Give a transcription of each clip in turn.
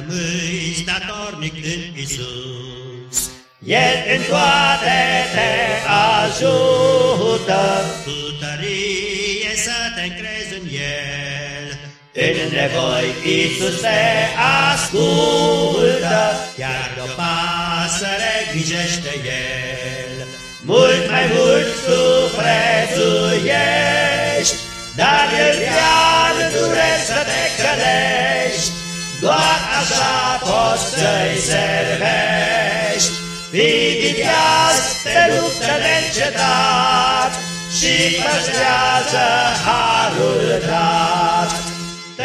Rămâi statornic în Isus. El în toate te ajută, Cu tărie să te încrezi în El. În nevoi Iisus te ascultă, Chiar de o pasăre grijește El. mult mai mult tu prețuiești, dar El chiar dureri să te călești, doar așa poți să-i servești. Fii viteaz, te luptă neîncetat și păstrează harul dat.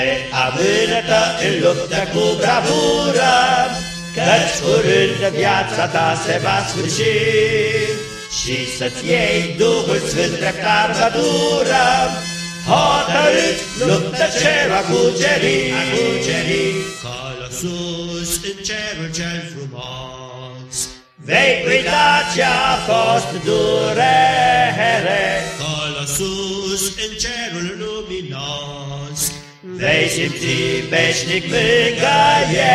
Te amânătă în luptă cu bravură, Căci curând viața ta se va sfârși Și să-ți iei Duhul Sfânt drept armătură Hotărât luptă ce va cuceri, a cuceri. Colo sus în cerul cel frumos. Vei uita ce-a fost durere Colo sus în cerul luminos. Vei simți veșnic mângăiere.